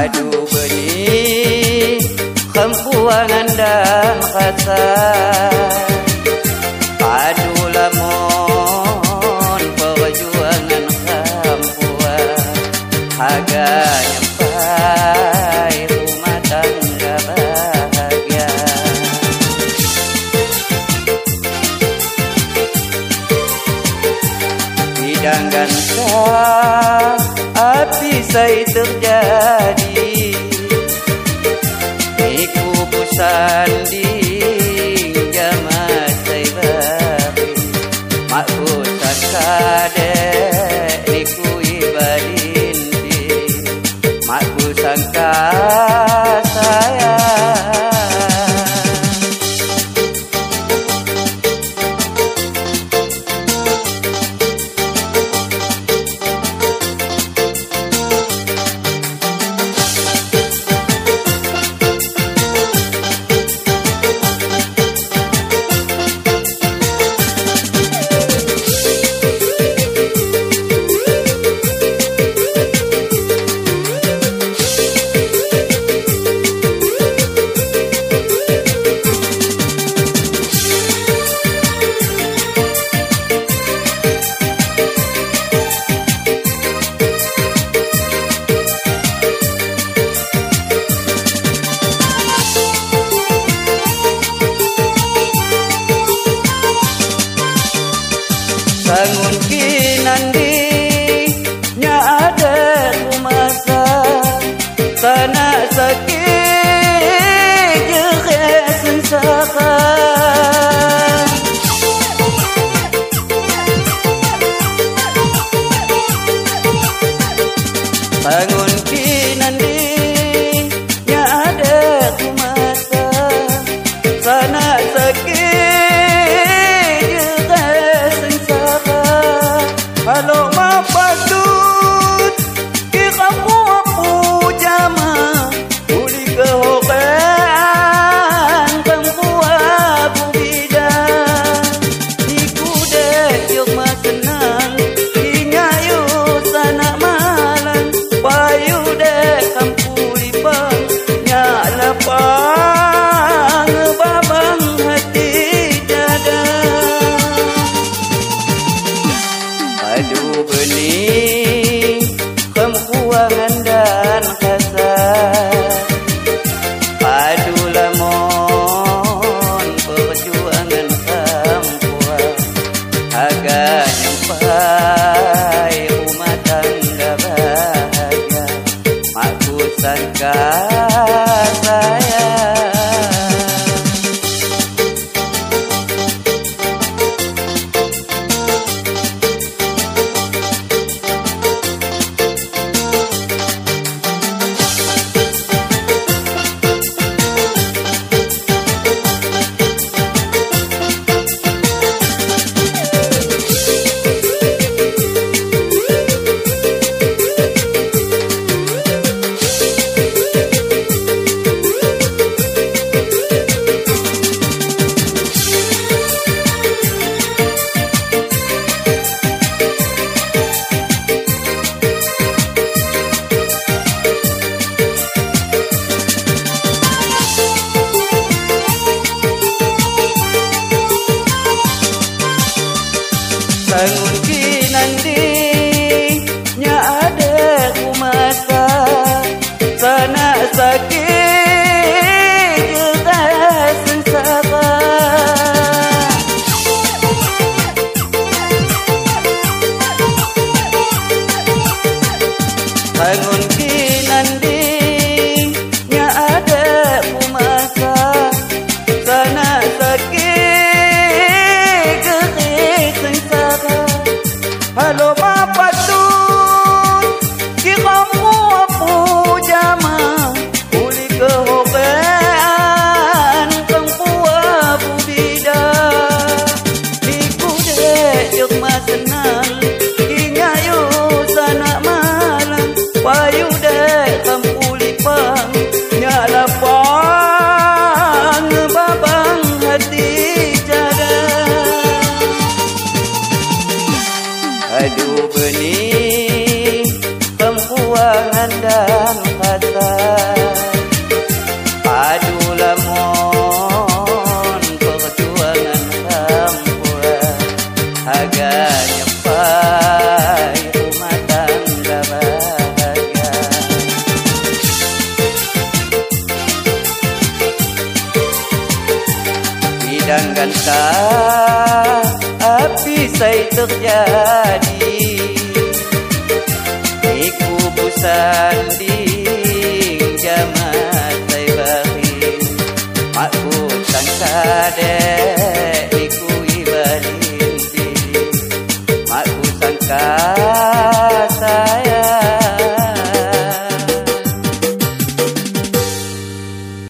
madu beri Kempuangan dan kata. Padu lamun perjuangan kempuan Haga nyampai rumah tangga bahagia. Hidangkan sah api saya terjadi? Natal. sangka bening pembuangan dan kata padu lamun perjuangan kampuan agaknya pai rumah tangga bahagia. Bidang gantang, api saya terjadi. sanding gamay tay bahin Aku sangka